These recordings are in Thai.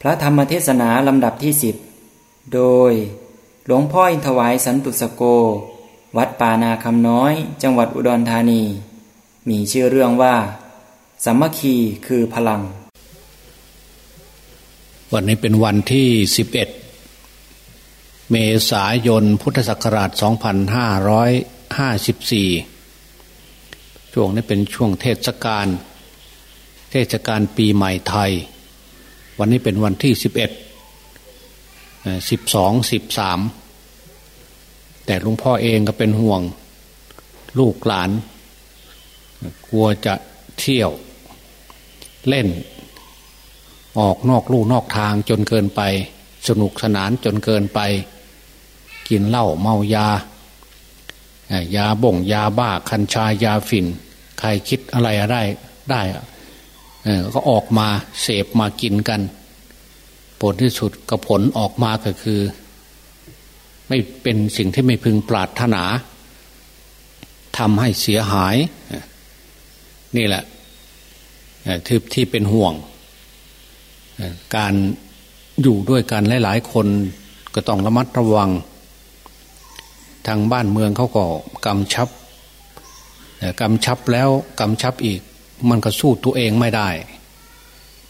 พระธรรมเทศนาลำดับที่สิบโดย หลวงพ่ออินทวายสันตุสโก วัดป่านาคำน้อย จังหวัดอุดรธานี มีชื่อเรื่องว่าสัมมคีคือพลัง วันนี้เป็นวันที่สิบเอ็ดเมษายนพุทธศักราช 2554 ช่วงนี้เป็นช่วงเทศกาล เทศกาลปีใหม่ไทย วันนี้เป็นวันที่สิบเอ็ดสิบสองสิบสามแต่หลวงพ่อเองก็เป็นห่วงลูกหลาน กลัวจะเที่ยวเล่น ออกนอกลู่นอกทางจนเกินไป สนุกสนานจนเกินไป กินเหล้าเมายา ยาบ่งยาบ้าคัญชายาฝิ่น ใครคิดอะไรได้ได้ ก็ออกมาเสพมากินกัน ผลที่สุดก็ผลออกมาก็คือ ไม่เป็นสิ่งที่ไม่พึงปรารถนาทำให้เสียหาย นี่แหละที่ที่เป็นห่วง การอยู่ด้วยกันหลาย ๆ คนก็ต้องระมัดระวัง ทางบ้านเมืองเขาก็กำชับกำชับแล้วกำชับอีก มันก็สู้ตัวเองไม่ได้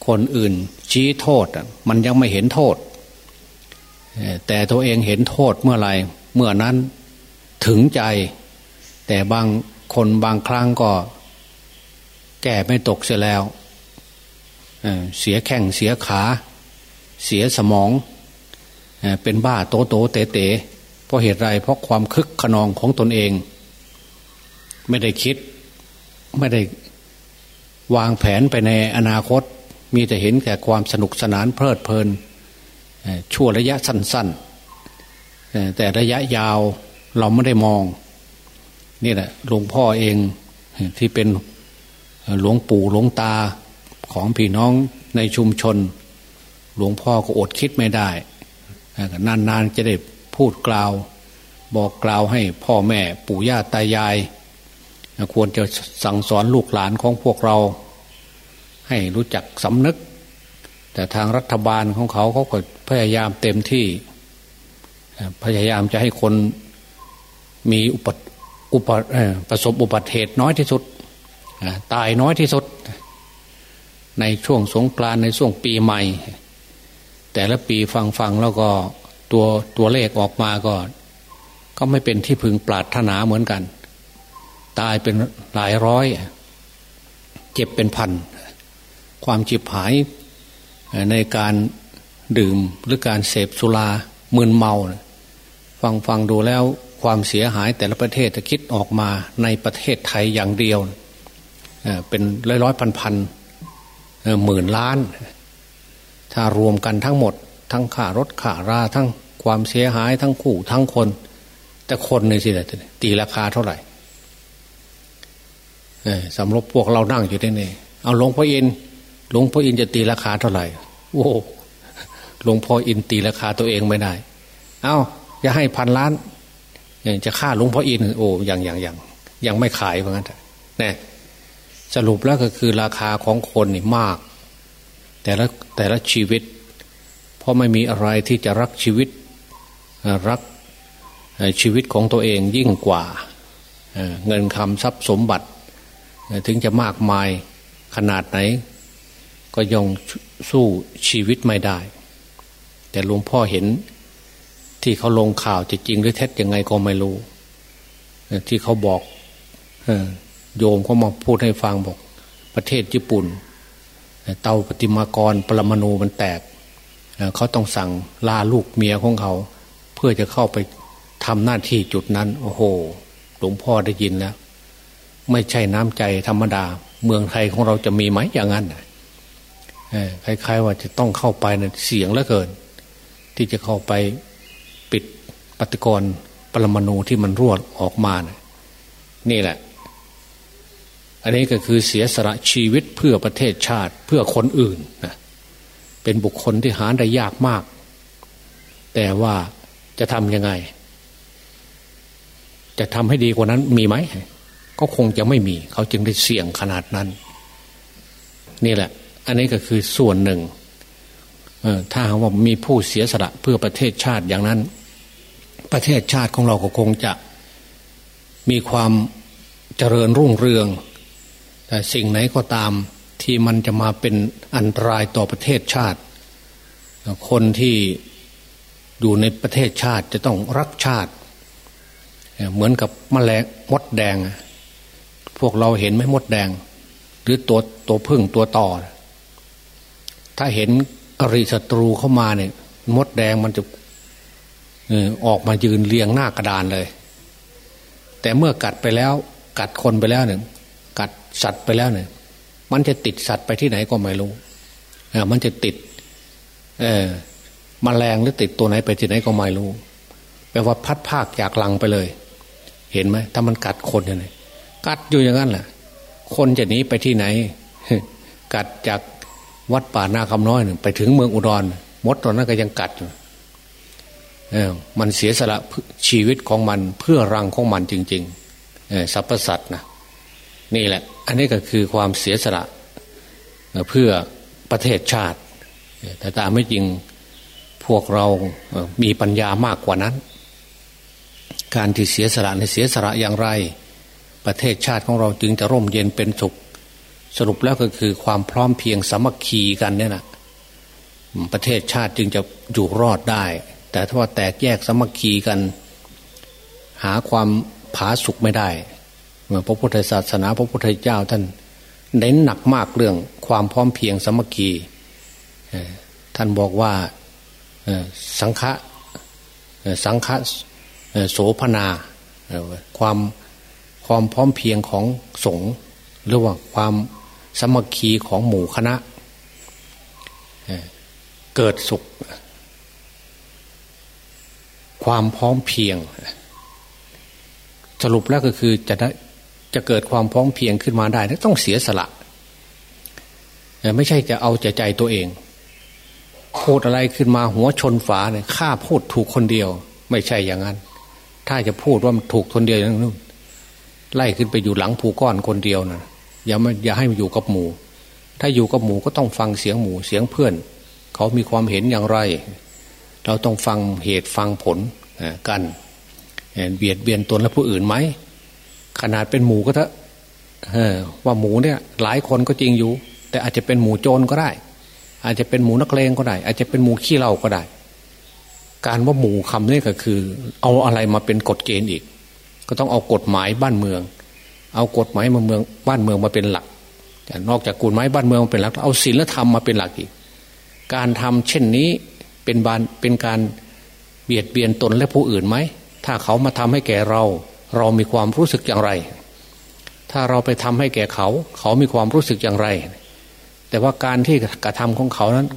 คนอื่นชี้โทษมันยังไม่เห็นโทษ แต่ตัวเองเห็นโทษเมื่อไรเมื่อนั้นถึงใจ แต่บางคนบางครั้งก็ แก่ไม่ตกเสียแล้วเสียแข้งเสียขา เสียสมอง เป็นบ้าโตโตเตเตเพราะเหตุไรเพราะความคึกขนองของตนเอง ไม่ได้คิด ไม่ได้ วางแผนไปในอนาคต มีแต่เห็นแก่ความสนุกสนานเพลิดเพลินชั่วระยะสั้นๆ แต่ระยะยาวเราไม่ได้มอง นี่แหละหลวงพ่อเองที่เป็นหลวงปู่หลวงตาของพี่น้องในชุมชน หลวงพ่อก็อดคิดไม่ได้ นานๆจะได้พูดกล่าว บอกกล่าวให้พ่อแม่ปู่ย่าตายาย ควรจะสั่งสอนลูกหลานของพวกเรา ให้รู้จักสำนึก แต่ทางรัฐบาลของเขาเขาก็พยายามเต็มที่ พยายามจะให้คนมีอุปอุปประสบอุบัติเหตุน้อยที่สุด ตายน้อยที่สุด ในช่วงสงกรานในช่วงปีใหม่ แต่ละปีฟังฟังแล้วก็ตัวตัวเลขออกมาก็ ก็ไม่เป็นที่พึงปรารถนาเหมือนกัน ตายเป็นหลายร้อย เจ็บเป็นพัน ความจิบหายในการดื่มหรือการเสพสุรามึนเมา ฟังฟังดูแล้วความเสียหายแต่ละประเทศจะคิดออกมาในประเทศไทยอย่างเดียว เป็นร้อยร้อยพันพันหมื่นล้าน ถ้ารวมกันทั้งหมด ทั้งข่ารถข่าราทั้งความเสียหายทั้งคู่ทั้งคน แต่คนนี่สิตีราคาเท่าไหร่ สำหรับพวกเรานั่งอยู่ที่นี่เอาหลวงพ่ออินหลวงพ่ออินจะตีราคาเท่าไหร่ โอ้หลวงพ่ออินตีราคาตัวเองไม่ได้ เอาจะให้พันล้านจะฆ่าหลวงพ่ออินโอ้ยังยังยังยังไม่ขายเพราะงั้นนี่สรุปแล้วก็คือราคาของคนนี่มาก แต่ละแต่ละชีวิต เพราะไม่มีอะไรที่จะรักชีวิตรักชีวิตของตัวเองยิ่งกว่าเงินคำทรัพย์สมบัติ ถึงจะมากมายขนาดไหน ก็ยังสู้ชีวิตไม่ได้ แต่หลวงพ่อเห็น ที่เขาลงข่าวจะจริงหรือเท็จยังไงก็ไม่รู้ ที่เขาบอกโยมเขามาพูดให้ฟังบอก ประเทศญี่ปุ่น เตาปฏิมากรปรมาณูมันแตก เขาต้องสั่งลาลูกเมียของเขา เพื่อจะเข้าไปทำหน้าที่จุดนั้น โอ้โห หลวงพ่อได้ยินแล้ว ไม่ใช่น้ำใจธรรมดา เมืองไทยของเราจะมีไหมอย่างนั้นคล้ายๆว่าจะต้องเข้าไปนเสียงเหลือเกิน ที่จะเข้าไปปิดปฏิกรณ์ปรมาณูที่มันรั่วออกมานะนี่แหละ อันนี้ก็คือเสียสละชีวิตเพื่อประเทศชาติเพื่อคนอื่นนะเป็นบุคคลที่หาได้ยากมาก แต่ว่าจะทำยังไง จะทำให้ดีกว่านั้นมีไหม ก็คงจะไม่มี เขาจึงได้เสี่ยงขนาดนั้น นี่แหละ อันนี้ก็คือส่วนหนึ่งถ้าหากว่ามีผู้เสียสละเพื่อประเทศชาติอย่างนั้น ประเทศชาติของเราก็คงจะมีความเจริญรุ่งเรือง แต่สิ่งไหนก็ตามที่มันจะมาเป็นอันตรายต่อประเทศชาติ คนที่อยู่ในประเทศชาติจะต้องรักชาติ เหมือนกับมแมลงมดแดง พวกเราเห็นไหมมดแดง หรือตัวตัวพึ่งตัวต่อ ถ้าเห็นอริศัตรูเข้ามาเนี่ย มดแดงมันจะออกมายืนเรียงหน้ากระดานเลย แต่เมื่อกัดไปแล้ว กัดคนไปแล้วเนี่ยกัดสัตว์ไปแล้วเนี่ย มันจะติดสัตว์ไปที่ไหนก็ไม่รู้เออมันจะติด เออมแมลงหรือติดตัวไหนไปที่ไหนก็ไม่รู้แปลว่าพัดภาคจากลังไปเลย เห็นไหมถ้ามันกัดคนยังไง กัดอยู่อย่างนั้นแหละคนจะหนีไปที่ไหน กัดจากวัดป่านาคำน้อยหนึ่งไปถึงเมืองอุดรมดตอนนั้นก็ยังกัดอยู่มันเสียสละชีวิตของมันเพื่อรังของมันจริงๆเออสรรพสัตว์นะนี่แหละ อันนี้ก็คือความเสียสละเพื่อประเทศชาติ แต่ตามไม่จริงพวกเรามีปัญญามากกว่านั้น การที่เสียสละในเสียสละอย่างไร ประเทศชาติของเราจึงจะร่มเย็นเป็นสุข สรุปแล้วก็คือความพร้อมเพียงสามัคคีกันเนี่ยนะประเทศชาติจึงจะอยู่รอดได้ แต่ถ้าว่าแตกแยกสามัคคีกัน หาความผาสุกไม่ได้เมื่อพระพุทธศาสนาพระพุทธเจ้าท่านเน้นหนักมากเรื่องความพร้อมเพียงสามัคคีท่านบอกว่าสังฆะสังฆะโสภนาความ ความพร้อมเพียงของสงฆ์หรือว่าความสมัคคีของหมู่คณะเกิดสุข ความพร้อมเพียง สรุปแล้วก็คือจะได้จะเกิดความพร้อมเพียงขึ้นมาได้ต้องเสียสละไม่ใช่จะเอาใจใจตัวเองพูดอะไรขึ้นมาหัวชนฝาเนี่ยข้าพูดถูกคนเดียว ไม่ใช่อย่างนั้น ถ้าจะพูดว่ามันถูกคนเดียวอย่างนั้น ไล่ขึ้นไปอยู่หลังภูก้อนคนเดียวนะอย่ามาอย่าให้มันอยู่กับหมู่ ถ้าอยู่กับหมู่ก็ต้องฟังเสียงหมู่เสียงเพื่อน เขามีความเห็นอย่างไร เราต้องฟังเหตุฟังผลกันเบียดเบียนตนและผู้อื่นไหมขนาดเป็นหมู่ก็เถอะว่าหมูเนี่ยหลายคนก็จริงอยู่ แต่อาจจะเป็นหมูโจรก็ได้ อาจจะเป็นหมูนักเลงก็ได้ อาจจะเป็นหมูขี้เหล้าก็ได้ การว่าหมูคำนี้ก็คือ เอาอะไรมาเป็นกฎเกณฑ์อีก ก็ต้องเอากฎหมายบ้านเมือง เอากฎหมายมาเมืองบ้านเมืองมาเป็นหลักนอกจากกฎหมายบ้านเมืองเป็นหลัก เอาศีลธรรมมาเป็นหลักอีก การทำเช่นนี้เป็นบานเป็นการเบียดเบียนตนและผู้อื่นไหม ถ้าเขามาทำให้แก่เรา เรามีความรู้สึกอย่างไร ถ้าเราไปทำให้แก่เขา เขามีความรู้สึกอย่างไร แต่ว่าการที่กระทำของเขานั้น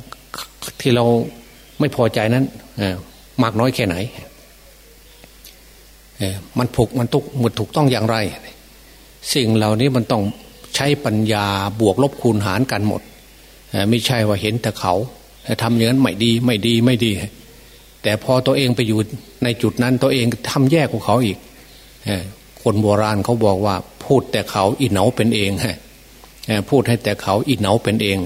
ที่เราไม่พอใจนั้นมากน้อยแค่ไหน มันผูกมันตุกหมดถูกต้องอย่างไร สิ่งเหล่านี้มันต้องใช้ปัญญาบวกลบคูณหารกันหมดไม่ใช่ว่าเห็นแต่เขาทำอย่างนั้นไม่ดีไม่ดีไม่ดี แต่พอตัวเองไปอยู่ในจุดนั้นตัวเองทำแย่กว่าเขาอีกคนโบราณเขาบอกว่า พูดแต่เขาอีเหนาเป็นเองฮะพูดให้แต่เขาอีเหนาเป็นเอง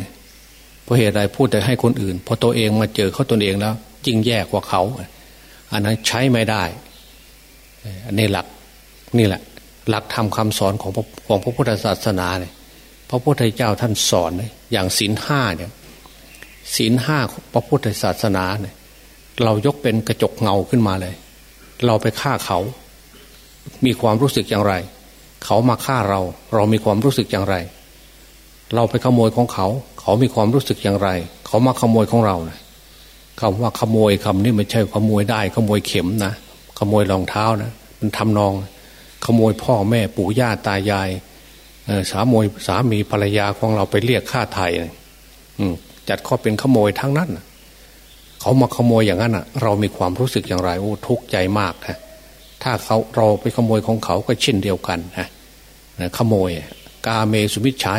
เพราะเหตุไรพูดแต่ให้คนอื่น พอตัวเองมาเจอเขาตนเองแล้ว จริงแย่กว่าเขา อันนั้นใช้ไม่ได้ อันนี้หลักนี่แหละ หลักธรรมคาสอนของของพระพุทธศาสนาเนี่ยพระพุทธเจ้าท่านสอนอย่างศีลห้าเนี่ยศีลห้าพระพุทธศาสนาเนี่ย เรายกเป็นกระจกเงาขึ้นมาเลย เราไปฆ่าเขา มีความรู้สึกอย่างไร เขามาฆ่าเรา เรามีความรู้สึกอย่างไร เราไปขโมยของเขา เขามีความรู้สึกอย่างไร เขามาขโมยของเรานะคำว่าขโมยคำนี้ไม่ใช่ขโมยได้ขโมยเข็มนะ ขโมยรองเท้านะมันทำนอง ขโมยพ่อแม่ปู่ย่าตายายสามีสามีภรรยาของเราไปเรียกค่าไถ่จัดข้อเป็นขโมยทั้งนั้นเขามาขโมยอย่างนั้นอะ เรามีความรู้สึกอย่างไรโอ้ทุกข์ใจมากฮะถ้าเขาเราไปขโมยของเขาก็เช่นเดียวกันฮะขโมย กาเมสุมิชฌา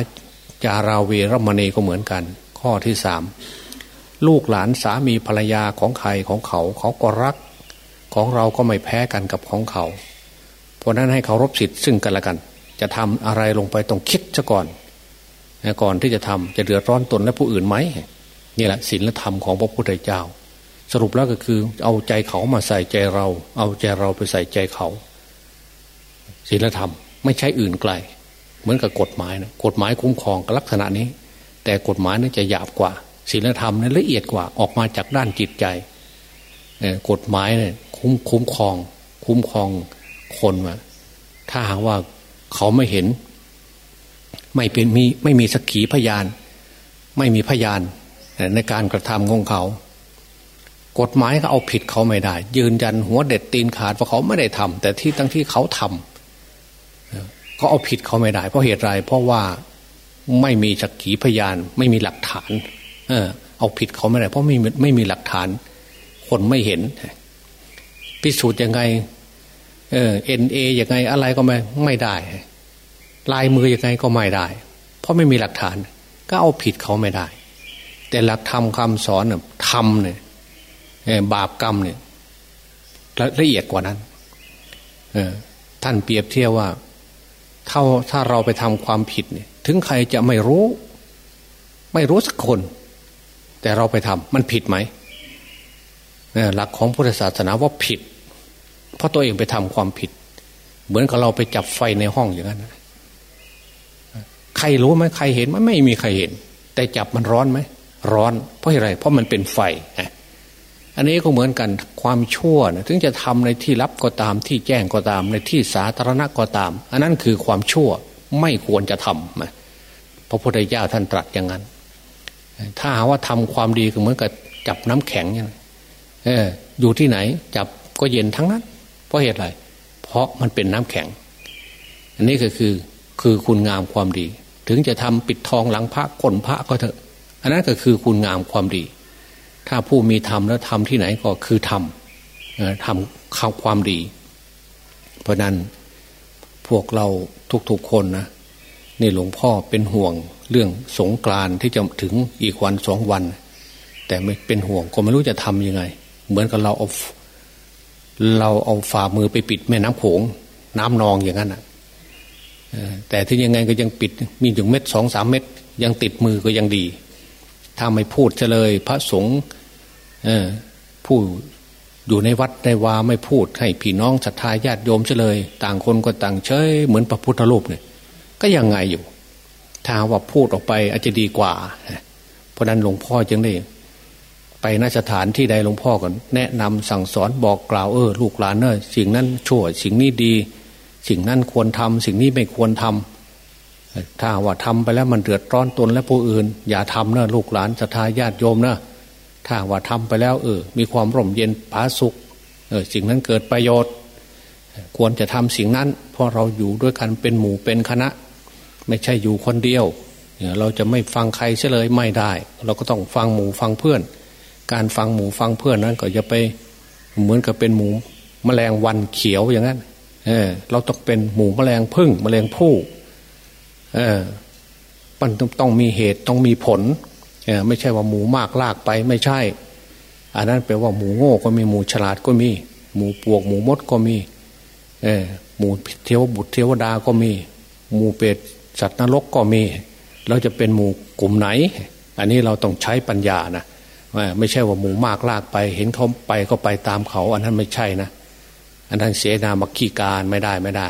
จาราเวรมณีก็เหมือนกัน ข้อที่สามลูกหลานสามีภรรยาของใครของเขา เขาก็รัก ของเราก็ไม่แพ้กันกับของเขา เพราะนั้นให้เคารพสิทธิ์ซึ่งกันและกัน จะทำอะไรลงไปต้องคิดซะก่อน ก่อนที่จะทำจะเดือดร้อนตนและผู้อื่นไหมนี่แหละศีลธรรมของพระพุทธเจ้า สรุปแล้วก็คือเอาใจเขามาใส่ใจเรา เอาใจเราไปใส่ใจเขาศีลธรรมไม่ใช่อื่นไกล เหมือนกับกฎหมายนะกฎหมายคุ้มครองกับลักษณะนี้ แต่กฎหมายนั้นจะหยาบกว่าศีลธรรมนั้นละเอียดกว่าออกมาจากด้านจิตใจกฎหมายเนี่ย คุ้มคุ้มครอง คุ้มครองคนว่าถ้าหากว่าเขาไม่เห็น ไม่เป็นมีไม่มีสักขีพยาน ไม่มีพยานในการกระทำของเขา กฎหมายก็เอาผิดเขาไม่ได้ ยืนยันหัวเด็ดตีนขาดว่าเขาไม่ได้ทำแต่ที่ตั้งที่เขาทำก็เอาผิดเขาไม่ได้ เพราะเหตุไรเพราะว่าไม่มีสักขีพยาน ไม่มีหลักฐาน เออเอาผิดเขาไม่ได้ เพราะไม่ไม่มีหลักฐาน คนไม่เห็น พิสูจน์ยังไง เออเอ็นเอยังไงอะไรก็ไม่ไม่ได้ ลายมือยังไงก็ไม่ได้ เพราะไม่มีหลักฐาน ก็เอาผิดเขาไม่ได้ แต่หลักธรรมคาสอนทำเนี่ยบาปกรรมเนี่ยละเอียดกว่านั้นท่านเปรียบเทียบว่าถ้าถ้าเราไปทำความผิดเนี่ย ถึงใครจะไม่รู้ ไม่รู้สักคน แต่เราไปทำมันผิดไหม หลักของพุทธศาสนาว่าผิด เพราะตัวเองไปทำความผิด เหมือนกับเราไปจับไฟในห้องอย่างนั้นใครรู้ไหมใครเห็นไหมไม่มีใครเห็น แต่จับมันร้อนไหมร้อน เพราะอะไร เพราะมันเป็นไฟอันนี้ก็เหมือนกันความชั่วนะถึงจะทำในที่ลับก็ตามที่แจ้งก็ตาม ในที่สาธารณะก็ตาม อันนั้นคือความชั่วไม่ควรจะทำพระพุทธเจ้าท่านตรัสอย่างนั้น ถ้าหาว่าทำความดีก็เหมือนกับจับน้ำแข็งอย่าง เออ อยู่ที่ไหน จับก็เย็นทั้งนั้น เพราะเหตุอะไร เพราะมันเป็นน้ำแข็ง อันนี้ก็คือคือคุณงามความดี ถึงจะทำปิดทองหลังพระก้นพระก็เถอะ อันนั้นก็คือคุณงามความดี ถ้าผู้มีธรรมแล้วทำที่ไหนก็คือทำทำข้าวความดี เพราะนั้นพวกเราทุกๆคนนะนี่หลวงพ่อเป็นห่วงเรื่องสงกรานที่จะถึงอีกวันสองวัน แต่ไม่เป็นห่วงก็ไม่รู้จะทำยังไง เหมือนกับเราเอาเราเอาฝ่ามือไปปิดแม่น้ำโขงน้ำนองอย่างนั้นอะแต่ที่ยังไงก็ยังปิดมีถึงเม็ดสองสามเม็ดยังติดมือก็ยังดี ถ้าไม่พูดเลย พระสงฆ์ผู้อยู่ในวัดในวาไม่พูดให้พี่น้องศรัทธาญาติโยมเลย ต่างคนก็ต่างเฉยเหมือนพระพุทธรูปเนี่ย ก็ยังไงอยู่ ถ้าว่าพูดออกไปอาจจะดีกว่า เพราะนั้นหลวงพ่อจึงได้ ไปนสถานที่ใดหลวงพ่อก็แนะนำสั่งสอนบอกกล่าวเออลูกหลานเนอะสิ่งนั้นชั่วสิ่งนี้ดี สิ่งนั้นควรทำสิ่งนี้ไม่ควรทำถ้าว่าทำไปแล้วมันเดือดร้อนตนและผู้อื่น อย่าทำเนอะลูกหลานศรัทธาญาติโยมเนอะถ้าว่าทำไปแล้วเออ มีความร่มเย็นผาสุขเออสิ่งนั้นเกิดประโยชน์ ควรจะทำสิ่งนั้น เพราะเราอยู่ด้วยกันเป็นหมู่เป็นคณะ ไม่ใช่อยู่คนเดียวเราจะไม่ฟังใครเฉลยไม่ได้ เราก็ต้องฟังหมู่ฟังเพื่อน การฟังหมูฟังเพื่อนนั้น ก็จะไปเหมือนกับเป็นหมูมแมลงวันเขียวอย่างนั้น เออ เราต้องเป็นหมูมแมลงพึ่งมแมลงผู้เออมันต้องมีเหตุต้องมีผลเออไม่ใช่ว่าหมูมากลากไปไม่ใช่ อันนั้นแปลว่าหมูโง่ก็มีหมูฉลาดก็มี หมูปวกหมูมดก็มี เออหมูเทวบุตรเทวดาก็มี หมูเป็ดสัตว์นรกก็มี เราจะเป็นหมูกลุ่มไหน อันนี้เราต้องใช้ปัญญานะ ไม่ใช่ว่าหมู่มากลากไป เห็นเขาไปก็ไปตามเขา อันนั้นไม่ใช่นะอันนั้นเสนามักขี้การไม่ได้ไม่ได้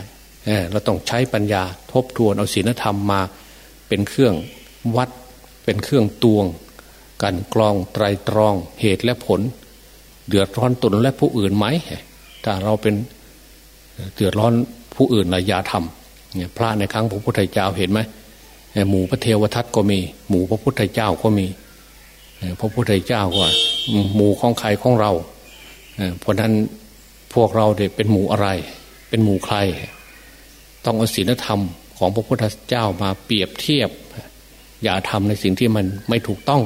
เราต้องใช้ปัญญาทบทวนเอาศีลธรรมมาเป็นเครื่องวัด เป็นเครื่องตวงกันกรองไตรตรองเหตุและผล เดือดร้อนตนและผู้อื่นไหมถ้าเราเป็นเดือดร้อนผู้อื่นระยาธรรมเนี่ยพระในครั้งพระพุทธเจ้าเห็นไหมหมู่พระเทวทัตก็มี หมู่พระพุทธเจ้าก็มี พระพุทธเจ้าว่าหมู่ของใครของเราเพราะนั้นพวกเราเด็เป็นหมู่อะไร เป็นหมู่ใคร ต้องเอาศีลธรรมของพระพุทธเจ้ามาเปรียบเทียบ อย่าทำในสิ่งที่มันไม่ถูกต้อง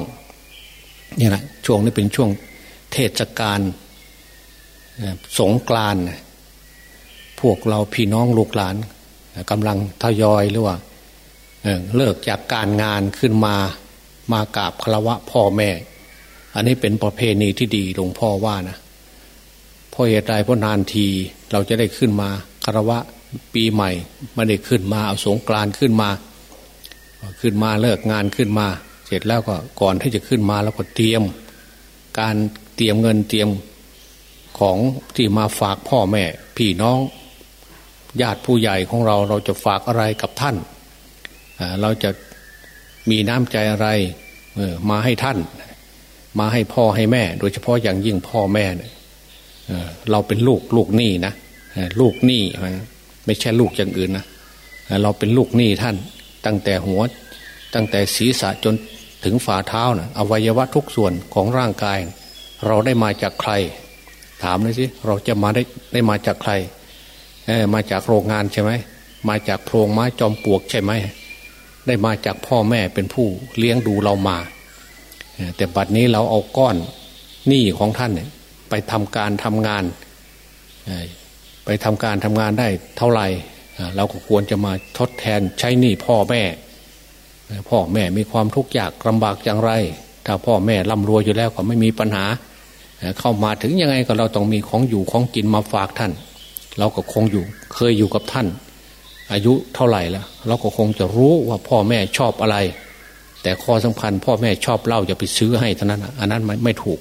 นี่แหละช่วงนี้เป็นช่วงเทศกาลสงกรานพวกเราพี่น้องลูกหลานกำลังทยอยหรือว่าเลิกจากการงานขึ้นมา มากราบคารวะพ่อแม่ อันนี้เป็นประเพณีที่ดีหลวงพ่อว่านะเพราะเหตุใดเพราะนานทีเราจะได้ขึ้นมาคารวะปีใหม่ไม่ได้ขึ้นมาเอาสงกรานขึ้นมา ขึ้นมาเลิกงานขึ้นมา เสร็จแล้วก็ก่อนที่จะขึ้นมาแล้วก็เตรียม การเตรียมเงินเตรียมของที่มาฝากพ่อแม่ พี่น้องญาติผู้ใหญ่ของเราเราจะฝากอะไรกับท่าน เราจะ มีน้ำใจอะไรมาให้ท่าน มาให้พ่อให้แม่ โดยเฉพาะอย่างยิ่งพ่อแม่เนี่ยเราเป็นลูกลูกหนี้นะลูกหนี้ไม่ใช่ลูกอย่างอื่นนะเราเป็นลูกหนี้ท่าน ตั้งแต่หัว ตั้งแต่ศีรษะจนถึงฝ่าเท้านะอวัยวะทุกส่วนของร่างกาย เราได้มาจากใคร ถามเลยสิเราจะมาได้ได้มาจากใครมาจากโรงงานใช่ไหมมาจากโพรงไม้จอมปลวกใช่ไหม ได้มาจากพ่อแม่เป็นผู้เลี้ยงดูเรามา แต่บัดนี้เราเอาก้อนหนี้ของท่านเนี่ยไปทำการทำงาน ไปทำการทำงานได้เท่าไหร่ เราก็ควรจะมาทดแทนใช้หนี้พ่อแม่ พ่อแม่มีความทุกข์ยากลำบากอย่างไร ถ้าพ่อแม่ร่ำรวยอยู่แล้วก็ไม่มีปัญหา เข้ามาถึงยังไงก็เราต้องมีของอยู่ของกินมาฝากท่าน เราก็คงอยู่เคยอยู่กับท่าน อายุเท่าไหร่แล้วเราก็คงจะรู้ว่าพ่อแม่ชอบอะไร แต่ข้อสำคัญพ่อแม่ชอบเหล้าอย่าไปซื้อให้เท่านั้นอันนั้นไม่ไม่ถูก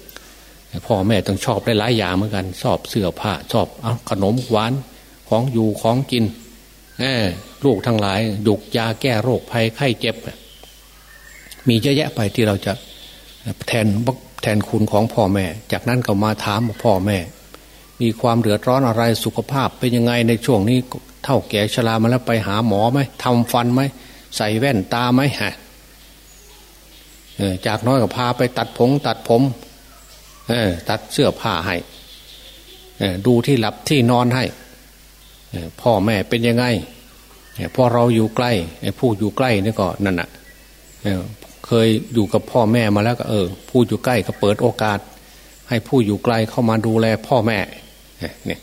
พ่อแม่ต้องชอบได้หลายอย่างเหมือนกัน ชอบเสื้อผ้าชอบอขนมหวานของอยู่ของกินลูกทั้งหลายดุกยาแก้โรคภัยไข้เจ็บ มีเยอะแยะไปที่เราจะแทนแทนคุณของพ่อแม่ จากนั้นก็มาถามพ่อแม่ มีความเดือดร้อนอะไรสุขภาพเป็นยังไงในช่วงนี้ เท่าแก่ชรามาแล้วไปหาหมอไหมทำฟันไหมใส่แว่นตาไหมฮะจากน้อยก็พาไปตัดผมตัดผมตัดเสื้อผ้าให้ดูที่หลับที่นอนให้พ่อแม่เป็นยังไงพอเราอยู่ใกล้ผู้อยู่ใกล้นี่ก็นั่นน่ะเคยอยู่กับพ่อแม่มาแล้วก็เออ ผู้อยู่ใกล้ก็เปิดโอกาส ให้ผู้อยู่ไกลเข้ามาดูแลพ่อแม่เนี่ย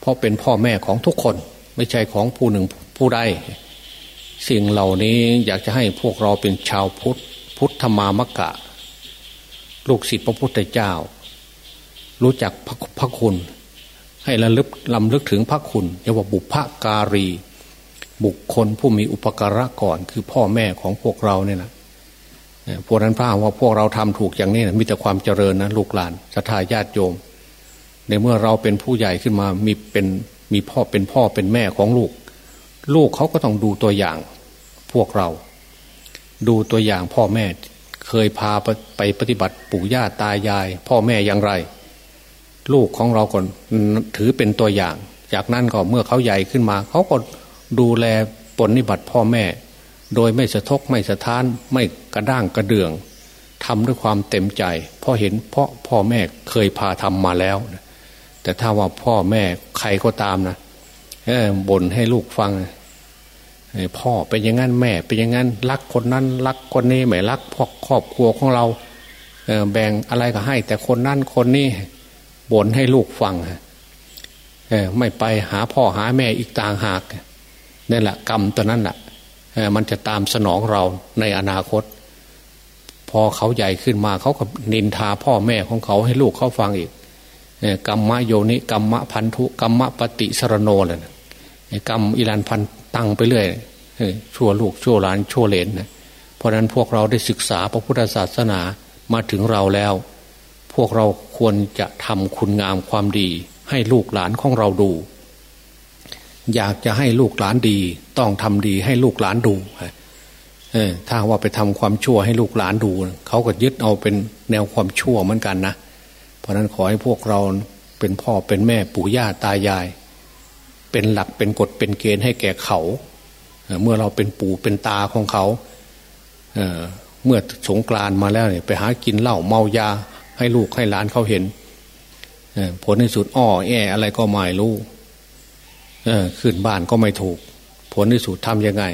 เพราะเป็นพ่อแม่ของทุกคน ไม่ใช่ของผู้หนึ่งผู้ใดสิ่งเหล่านี้อยากจะให้พวกเราเป็นชาวพุทธพุทธมามกะ ลูกศิษย์พระพุทธเจ้า รู้จักพระพระคุณ ให้ระลึกลำลึกถึงพระคุณเรียกว่าบุพการี บุคคลผู้มีอุปการะก่อน คือพ่อแม่ของพวกเราเนี่ยนะพวกนั้นพระว่าพวกเราทำถูกอย่างนี้นะมีแต่ความเจริญนะลูกหลานศรัทธาญาติโยม ในเมื่อเราเป็นผู้ใหญ่ขึ้นมามีเป็น มีพ่อเป็นพ่อเป็นแม่ของลูก ลูกเขาก็ต้องดูตัวอย่าง พวกเรา ดูตัวอย่างพ่อแม่เคยพาไปปฏิบัติปู่ย่าตายาย พ่อแม่อย่างไร ลูกของเราก่อนถือเป็นตัวอย่าง จากนั้นก็เมื่อเขาใหญ่ขึ้นมา เขาก็ดูแลปนิบัติพ่อแม่ โดยไม่สะทกไม่สะท้านไม่กระด้างกระเดืองทำด้วยความเต็มใจ เพราะเห็นเพราะพ่อแม่เคยพาทำมาแล้ว แต่ถ้าว่าพ่อแม่ใครก็ตามนะบ่นให้ลูกฟังพ่อเป็นอย่างนั้นแม่เป็นอย่างนั้นรักคนนั้นรักคนนี้ไม่รักพ่อครอบครัวของเราแบ่งอะไรก็ให้ แต่คนนั้นคนนี้บ่นให้ลูกฟังไม่ไปหาพ่อหาแม่อีกต่างหากนี่แหละกรรมตัวนั้นแหละมันจะตามสนองเราในอนาคต พอเขาใหญ่ขึ้นมาเขาก็นินทาพ่อแม่ของเขาให้ลูกเขาฟังอีก กรรมโยนิกรรมพันธุกรรมปฏิสรโนเลยกรรมอิรันพันตั้งไปเรื่อยชั่วลูกชั่วหลานชั่วเลนนะเพราะนั้นพวกเราได้ศึกษาพระพุทธศาสนามาถึงเราแล้ว พวกเราควรจะทำคุณงามความดี ให้ลูกหลานของเราดู อยากจะให้ลูกหลานดี ต้องทำดีให้ลูกหลานดูถ้าว่าไปทำความชั่วให้ลูกหลานดู เขาก็ยึดเอาเป็นแนวความชั่วเหมือนกันนะเเพราะนั้นขอให้พวกเราเป็นพ่อเป็นแม่ปู่ย่าตายาย เป็นหลักเป็นกฎเป็นเกณฑ์ให้แก่เขา เมื่อเราเป็นปู่เป็นตาของเขาเเมื่อสงกรานมาแล้วเนี่ยไปหากินเหล้าเมายา ให้ลูกให้หลานเขาเห็นผลในสุดอ้อแออะไรก็ไม่รู้ขึ้นบ้านก็ไม่ถูก ผลในสุดทำยังไง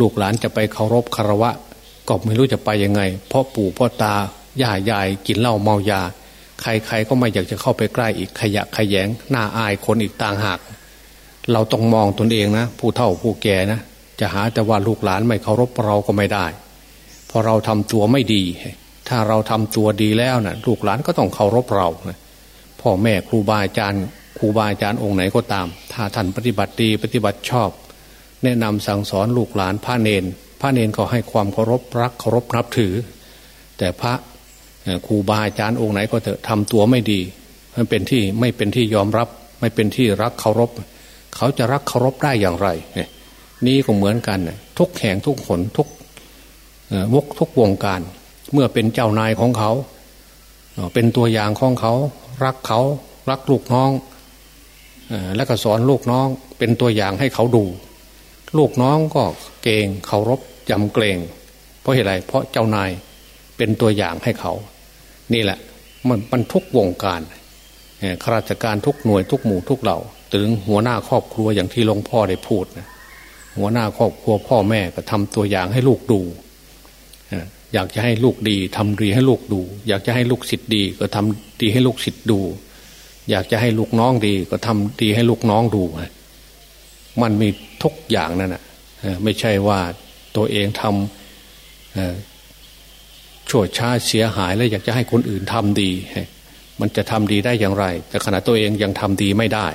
ลูกหลานจะไปเคารพคารวะ ก็ไม่รู้จะไปยังไง เพราะปู่พ่อตาย่ายายกินเหล้าเมายา ใครๆก็ไม่อยากจะเข้าไปใกล้อีกขยะขยงหน้าอายคนอีกต่างหาก เราต้องมองตนเองนะผู้เฒ่าผู้แก่นะจะหาแต่ว่าลูกหลานไม่เคารพเราก็ไม่ได้เพราะเราทำตัวไม่ดี ถ้าเราทำตัวดีแล้วนะ่ะ ลูกหลานก็ต้องเคารพเรานะพ่อแม่ครูบาอาจารย์ครูบาอาจารย์องค์ไหนก็ตาม ถ้าท่านปฏิบัติดีปฏิบัติชอบ แนะนำสั่งสอนลูกหลานพระเนนพระเนนก็ให้ความเคารพรักเคารพนับถือ แต่พระ ครูบาอาจารย์องค์ไหนก็เถอะทำตัวไม่ดีมันเป็นที่ไม่เป็นที่ยอมรับ ไม่เป็นที่รักเคารพ เขาจะรักเคารพได้อย่างไร นี่ก็เหมือนกันทุกแห่งทุกหนทุกวกทุกวงการ เมื่อเป็นเจ้านายของเขา เป็นตัวอย่างของเขา รักเขารักลูกน้องแล้วก็สอนลูกน้อง เป็นตัวอย่างให้เขาดู ลูกน้องก็เกงเคารพจำเกรง เพราะเหตุไรเพราะเจ้านายเป็นตัวอย่างให้เขา นี่แหละ มันมันทุกวงการข้าราชการทุกหน่วยทุกหมู่ทุกเหล่าถึงหัวหน้าครอบครัวอย่างที่หลวงพ่อได้พูดนะหัวหน้าครอบครัวพ่อแม่ก็ทำตัวอย่างให้ลูกดูอยากจะให้ลูกดีทำดีให้ลูกดู อยากจะให้ลูกศิษย์ดี ก็ทำดีให้ลูกศิษย์ดู อยากจะให้ลูกน้องดี ก็ทำดีให้ลูกน้องดูมันมีทุกอย่างนั่นแหะไม่ใช่ว่าตัวเองทำ ชั่วช้าเสียหายแล้วอยากจะให้คนอื่นทำดี มันจะทำดีได้อย่างไร แต่ขณะตัวเองยังทำดีไม่ได้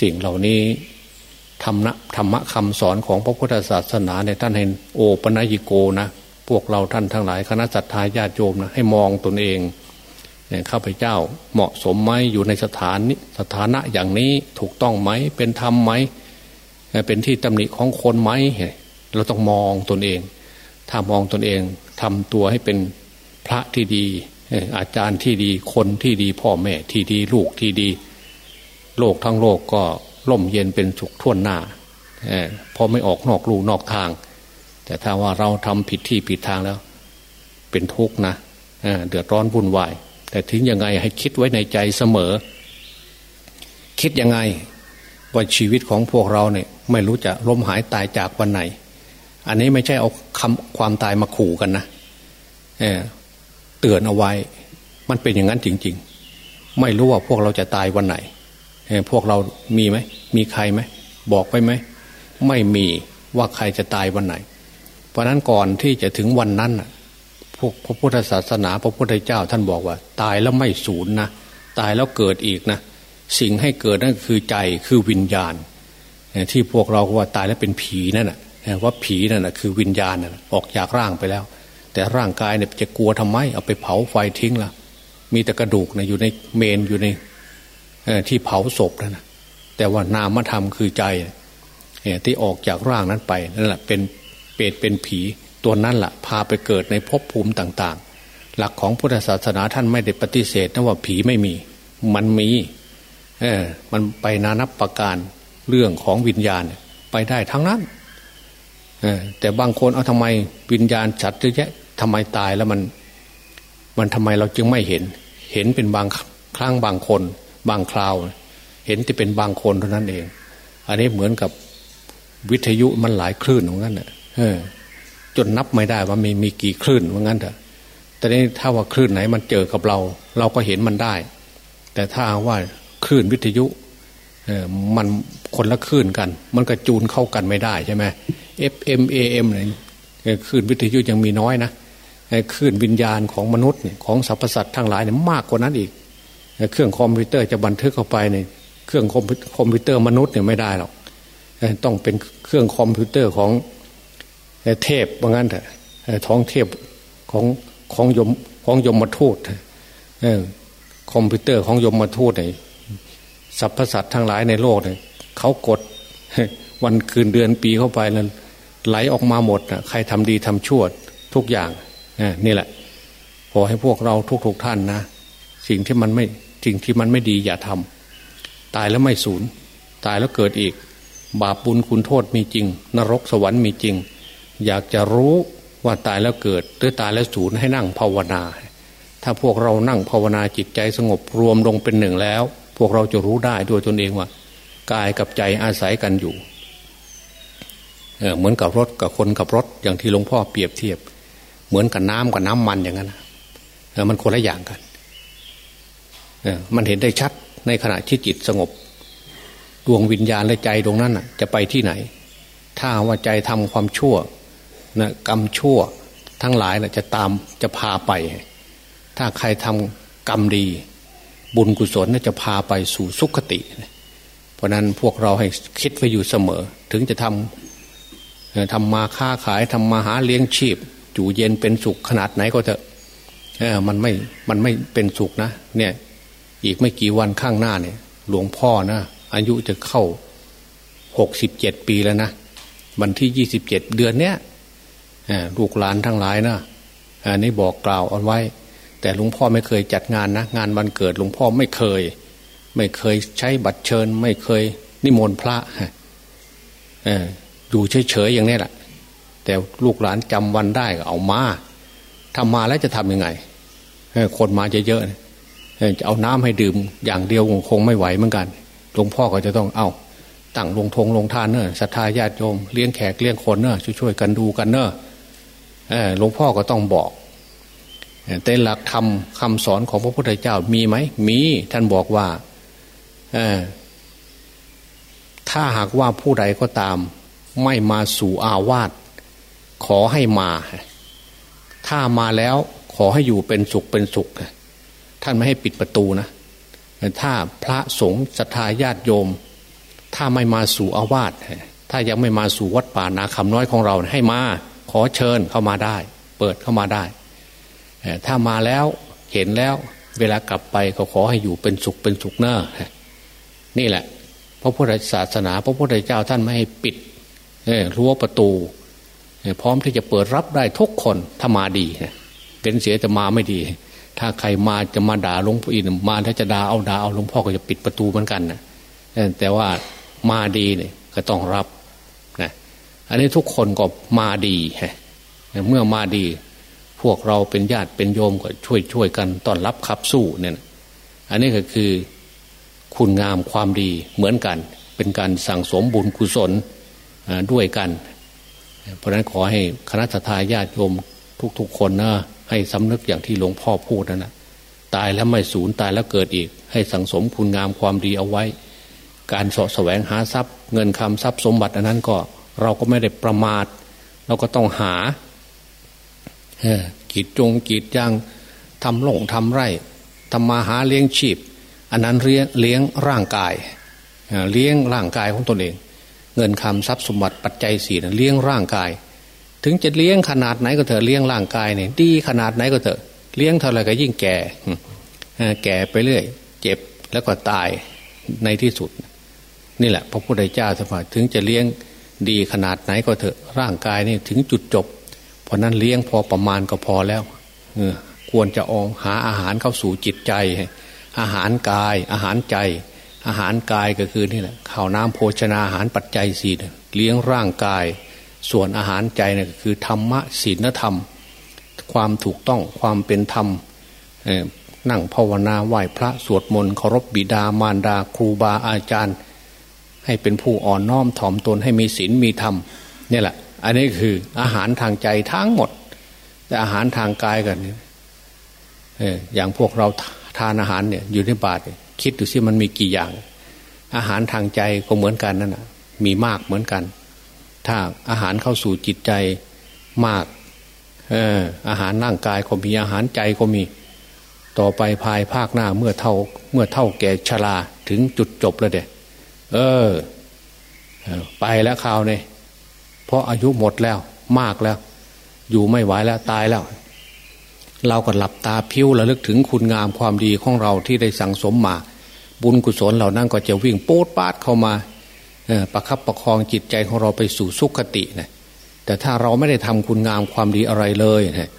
สิ่งเหล่านี้ธรรมะธรรมะคำสอนของพระพุทธศาสนาในท่านเห็นโอปนัยิโกนะพวกเราท่านทั้งหลายคณะสัตยาญาติโยมนะให้มองตนเองเนี่ยข้าพเจ้าเหมาะสมไหมอยู่ในสถานนี้สถานะอย่างนี้ถูกต้องไหมเป็นธรรมไหมเป็นที่ตำหนิของคนไหมเราต้องมองตนเอง ถ้ามองตนเองทำตัวให้เป็นพระที่ดี อาจารย์ที่ดีคนที่ดีพ่อแม่ที่ดีลูกที่ดี โลกทั้งโลกก็ร่มเย็นเป็นสุขท่วนหน้าเพราะไม่ออกนอกลูนอกทาง แต่ถ้าว่าเราทำผิดที่ผิดทางแล้ว เป็นทุกข์นะเดือดร้อนวุ่นวาย แต่ถึงยังไงให้คิดไว้ในใจเสมอ คิดยังไงว่าชีวิตของพวกเราเนี่ย ไม่รู้จะล้มหายตายจากวันไหน อันนี้ไม่ใช่เอาคำความตายมาขู่กันนะเเตือนเอาไว้ มันเป็นอย่างนั้นจริง ๆ ไม่รู้ว่าพวกเราจะตายวันไหนพวกเรามีไหม มีใครไหม บอกไปไหม ไม่มีว่าใครจะตายวันไหน เพราะนั้นก่อนที่จะถึงวันนั้นพวกพระพุทธศาสนา พระพุทธเจ้าท่านบอกว่า ตายแล้วไม่สูญนะ ตายแล้วเกิดอีกนะ สิ่งให้เกิดนั่นคือใจคือวิญญาณ ที่พวกเราว่าตายแล้วเป็นผีนั่นแหะ ว่าผีนั่นแหะคือวิญญาณนะออกจากร่างไปแล้ว แต่ร่างกายเนี่ยจะกลัวทำไม เอาไปเผาไฟทิ้งละมีแต่กระดูกนะอยู่ในเมนอยู่ในที่เผาศพนะแต่ว่านามธรรมคือใจที่ออกจากร่างนั้นไปนั่นแหละเป็นเปรตเป็นผีตัวนั้นแหละพาไปเกิดในภพภูมิต่าง ๆ หลักของพุทธศาสนาท่านไม่ได้ปฏิเสธนะว่าผีไม่มี มันมี เออ มันไปนานับประการเรื่องของวิญญาณ ไปได้ทั้งนั้น แต่บางคนเอาทำไมวิญญาณชัดเยอะแยะทำไมตายแล้วมัน มันทำไมเราจึงไม่เห็น เห็นเป็นบางครั้งบางคน บางคราว เห็นที่เป็นบางคนเท่านั้นเอง อันนี้เหมือนกับวิทยุมันหลายคลื่นของนั้นเออจนนับไม่ได้ว่ามีมีกี่คลื่นว่างั้นเถอะ แต่นี้ถ้าว่าคลื่นไหนมันเจอกับเรา เราก็เห็นมันได้ แต่ถ้าว่าคลื่นวิทยุ มันคนละคลื่นกัน มันก็จูนเข้ากันไม่ได้ใช่ไหม FM AM เนี่ยคลื่นวิทยุยังมีน้อยนะคลื่นวิญญาณของมนุษย์ของสรรพสัตว์ทั้งหลายเนี่ยมากกว่านั้นอีก เครื่องคอมพิวเตอร์จะบันทึกเข้าไปในเครื่องคอมพิวเตอร์มนุษย์เนี่ยไม่ได้หรอกต้องเป็นเครื่องคอมพิวเตอร์ของเทพว่างั้นเถอะของเทพของของยมของยมมาทูตคอมพิวเตอร์ของยมมาทูตเนี่ย สรรพสัตว์ทั้งหลายในโลกเนี่ยเขากดวันคืนเดือนปีเข้าไปแล้วไหลออกมาหมดนะใครทำดีทำชั่วทุกอย่างนี่แหละขอให้พวกเราทุกๆทท่านนะสิ่งที่มันไม่สิ่งที่มันไม่ดีอย่าทำตายแล้วไม่สูญตายแล้วเกิดอีก บาปบุญคุณโทษมีจริง นรกสวรรค์มีจริง อยากจะรู้ว่าตายแล้วเกิดหรือตายแล้วสูญให้นั่งภาวนา ถ้าพวกเรานั่งภาวนาจิตใจสงบรวมลงเป็นหนึ่งแล้ว พวกเราจะรู้ได้ด้วยตนเองว่ากายกับใจอาศัยกันอยู่เเหมือนกับรถกับคนกับรถอย่างที่หลวงพ่อเปรียบเทียบ เหมือนกับน้ำกับน้ำมันอย่างนั้นมันคนละอย่างกันมันเห็นได้ชัดในขณะที่จิตสงบ ดวงวิญญาณและใจตรงนั้นจะไปที่ไหน ถ้าว่าใจทำความชั่วนะกรรมชั่ว ทั้งหลายนะจะตามจะพาไป ถ้าใครทำกรรมดี บุญกุศลจะพาไปสู่สุขติ เพราะนั้นพวกเราให้คิดไว้อยู่เสมอ ถึงจะทำทำมาค้าขายทำมาหาเลี้ยงชีพอยู่เย็นเป็นสุขขนาดไหนก็เถอะมันไม่มันไม่เป็นสุขนะ เนี่ย อีกไม่กี่วันข้างหน้าเนี่ย หลวงพ่อนะอายุจะเข้าหกสิบเจ็ดปีแล้วนะวันที่ยี่สิบเจ็ดเดือนเนี้ยลูกหลานทั้งหลายนะอันนี้บอกกล่าวเอาไว้ แต่หลวงพ่อไม่เคยจัดงานนะงานวันเกิดหลวงพ่อไม่เคย ไม่เคยใช้บัตรเชิญ ไม่เคยนิมนต์พระอยู่เฉยๆอย่างนี้แหละแต่ลูกหลานจำวันได้เอามาทำมาแล้วจะทำยังไงคนมาเยอะๆจะเอาน้ำให้ดื่ม อย่างเดียวคงไม่ไหวเหมือนกันหลวงพ่อก็จะต้องเอาตั้งลงทงลงทานเนอะศรัทธาญาติโยมเลี้ยงแขกเลี้ยงคนเนอะช่วยๆกันดูกันเนอะหลวงพ่อก็ต้องบอก แต่หลักธรรมคาสอนของพระพุทธเจ้ามีไหมมี ท่านบอกว่าถ้าหากว่าผู้ใดก็ตาม ไม่มาสู่อาวาสขอให้มา ถ้ามาแล้วขอให้อยู่เป็นสุขเป็นสุข ท่านไม่ให้ปิดประตูนะถ้าพระสงฆ์ศรัทธาญาติโยม ถ้าไม่มาสู่อาวาสถ้ายังไม่มาสู่วัดป่านาคำน้อยของเราให้มา ขอเชิญเข้ามาได้ เปิดเข้ามาได้ ถ้ามาแล้วเห็นแล้ว เวลากลับไปก็ขอให้อยู่เป็นสุขเป็นสุขเนอะนี่แหละ พระพุทธศาสนา พระพุทธเจ้าท่านไม่ให้ปิดรั้วประตู พร้อมที่จะเปิดรับได้ทุกคนถ้ามาดีเป็นเสียจะมาไม่ดี ถ้าใครมาจะมาด่าหลวงพ่ออินมาถ้าจะด่าเอาด่าเอาหลวงพ่อก็จะปิดประตูเหมือนกันนะแต่ว่ามาดีเนี่ยก็ต้องรับนะอันนี้ทุกคนก็มาดีเมื่อมาดี วกเราเป็นญาติเป็นโยมก็ช่วยช่วยกันต้อนรับขับสู้เนี่ย อันนี้ก็คือคุณงามความดีเหมือนกัน เป็นการสั่งสมบุญกุศลด้วยกัน เพราะนั้นขอให้คณะทาญาติโยมทุก ๆ คนนะให้สำนึกอย่างที่หลวงพ่อพูดนั่นนะตายแล้วไม่สูญตายแล้วเกิดอีก ให้สังสมคุณงามความดีเอาไว้ การสะแสวงหาทรัพย์ เงินคำทรัพย์สมบัติอันนั้นก็ เราก็ไม่ได้ประมาท เราก็ต้องหา กีดจงกีดยางทำหลงทำไร่ทำมาหาเลี้ยงชีพ อันนั้นเลี้ยงเลี้ยงร่างกาย เลี้ยงร่างกายของตนเอง เงินคำทรัพย์สมบัติปัจจัยสี่เลี้ยงร่างกาย ถึงจะเลี้ยงขนาดไหนก็เถอะเลี้ยงร่างกายเนี่ยดีขนาดไหนก็เถอะเลี้ยงเท่าไรก็ยิ่งแก่แก่ไปเรื่อย เจ็บแล้วก็ตายในที่สุด นี่แหละ พระพุทธเจ้าสมัยถึงจะเลี้ยงดีขนาดไหนก็เถอะร่างกายนี่ถึงจุดจบ เพราะนั้นเลี้ยงพอประมาณก็พอแล้วควรจะอองหาอาหารเข้าสู่จิตใจ อาหารกาย อาหารใจ อาหารกายก็คือนี่แหละข้าวน้ำโภชนาอาหารปัจจัยสี่เลี้ยงร่างกาย ส่วนอาหารใจเนี่ยคือธรรมะศีลธรรม ความถูกต้องความเป็นธรรมนั่งภาวนาไหว้พระสวดมนต์เคารพบิดามารดาครูบาอาจารย์ ให้เป็นผู้อ่อนน้อมถ่อมตนให้มีศีลมีธรรมนี่แหละ อันนี้คืออาหารทางใจทั้งหมด แต่อาหารทางกายกันอย่างพวกเราทานอาหารเนี่ย อยู่ในบาตรคิดดูสิมันมีกี่อย่าง อาหารทางใจก็เหมือนกันนั่นนะมีมากเหมือนกัน ถ้าอาหารเข้าสู่จิตใจมากเอออาหารร่างกายก็มีอาหารใจก็มี ต่อไปภายภาคหน้าเมื่อเท่า เมื่อเท่าแก่ชราถึงจุดจบแล้วเด็เออ ไปแล้วข่าวเนี่ย เพราะอายุหมดแล้วมากแล้ว อยู่ไม่ไหวแล้วตายแล้ว เราก็หลับตาพิ้วระลึกถึงคุณงามความดีของเราที่ได้สั่งสมมา บุญกุศลเหล่านั้นก็จะวิ่งโป๊ดปาดเข้ามาประคับประคองจิตใจของเราไปสู่สุขตินะแต่ถ้าเราไม่ได้ทำคุณงามความดีอะไรเลยนะ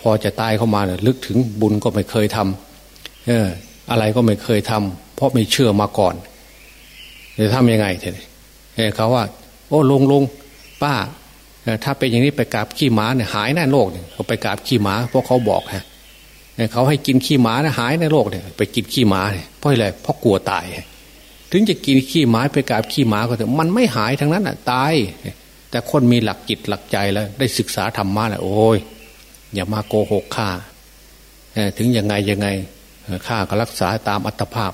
พอจะตายเข้ามานะลึกถึงบุญก็ไม่เคยทำเอออะไรก็ไม่เคยทำเพราะไม่เชื่อมาก่อนจะทำยังไงเถอะเขาว่า โอ้ลงลง ป้าถ้าเป็นอย่างนี้ไปกราบขี้หมาเนี่ยหายในโลกเนี่ยเขาไปกราบขี้หมาเพราะเขาบอกฮะเขาให้กินขี้หมาเนี่ยหายในโลกเนี่ยไปกินขี้หมาเนี่ยเพราะอะไรเพราะกลัวตาย ถึงจะกินขี้หมาไปกราบขี้หมาก็เถอะมันไม่หายทั้งนั้นอะตาย แต่คนมีหลักจิตหลักใจแล้ว ได้ศึกษาธรรมะแหละโอ้ยอย่ามาโกหกข้าถึงยังไงยังไงข้าก็รักษาตามอัตภาพ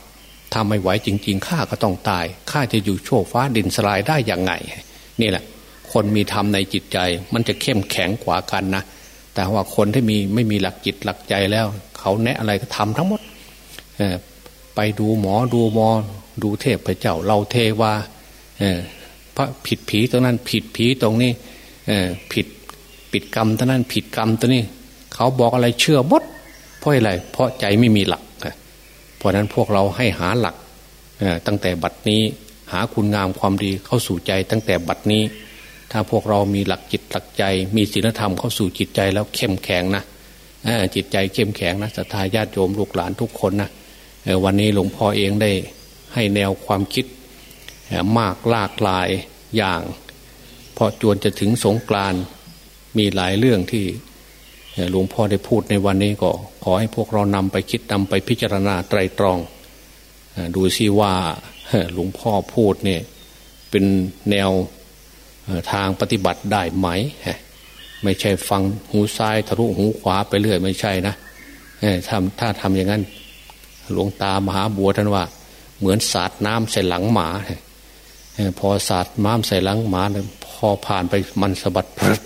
ทำไม่ไหวจริง ๆข้าก็ต้องตายข้าจะอยู่โชคฟ้าดินสลายได้อย่างไง นี่แหละ คนมีธรรมในจิตใจ มันจะเข้มแข็งกว่ากันนะแต่ว่าคนที่มีไม่มีหลักจิตหลักใจแล้ว เขาแนะอะไรก็ทำทั้งหมดไปดูหมอดูมอ ดูเทพพระเจ้าเราเทวาพระผิดผีตรงนั้นผิดผีตรงนี้ผิดปิดกรรมตัวนั้นผิดกรรมตัวนี้ เขาบอกอะไรเชื่อมดเพราะอะไร เพราะใจไม่มีหลักเพราะนั้นพวกเราให้หาหลักตั้งแต่บัดนี้หาคุณงามความดีเข้าสู่ใจตั้งแต่บัดนี้ ถ้าพวกเรามีหลักจิตหลักใจ มีศีลธรรมเข้าสู่จิตใจแล้วเข้มแข็งนะจิตใจเข้มแข็งนะศรัทธาญาติโยมลูกหลานทุกคนนะวันนี้หลวงพ่อเองได้ให้แนวความคิดมากลากหลายอย่าง พอจวนจะถึงสงกรานมีหลายเรื่องที่หลวงพ่อได้พูดในวันนี้ก็ ขอให้พวกเรานำไปคิดนำไปพิจารณาไตรตรอง ดูซิว่าหลวงพ่อพูดเนี่ยเป็นแนว ทางปฏิบัติได้ไหม ไม่ใช่ฟังหูซ้ายทะลุหูขวาไปเรื่อยไม่ใช่นะถ้าถ้าทำอย่างนั้น หลวงตามหาบัวท่านว่า เหมือนสาดน้ำใส่หลังหมาพอสาดม้ามใส่หลังหมาพอผ่านไปมันสะบัดพรด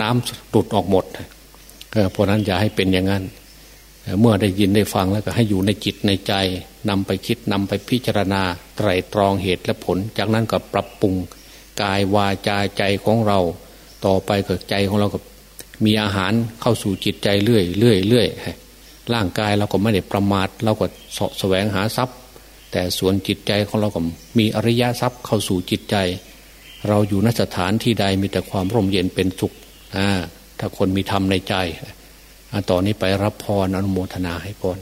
น้ำหลุดออกหมดเพราะนั้นอย่าให้เป็นอย่างนั้น เมื่อได้ยินได้ฟังแล้วก็ให้อยู่ในจิตในใจนำไปคิดนำไปพิจารณาไตรตรองเหตุและผล จากนั้นก็ปรับปรุงกายวาจาใจของเรา ต่อไปก็ใจของเราก็มีอาหารเข้าสู่จิตใจเรื่อยเรื่อยเรื่อยร่างกายเราก็ไม่ได้ประมาทเราก็สะแสวงหาทรัพย์ แต่ส่วนจิตใจของเราก็มีอริยทรัพย์เข้าสู่จิตใจ เราอยู่นสถานที่ใดมีแต่ความร่มเย็นเป็นสุขถ้าคนมีธรรมในใจ ต่อนนี้ไปรับพรอนุโมทนาให้พร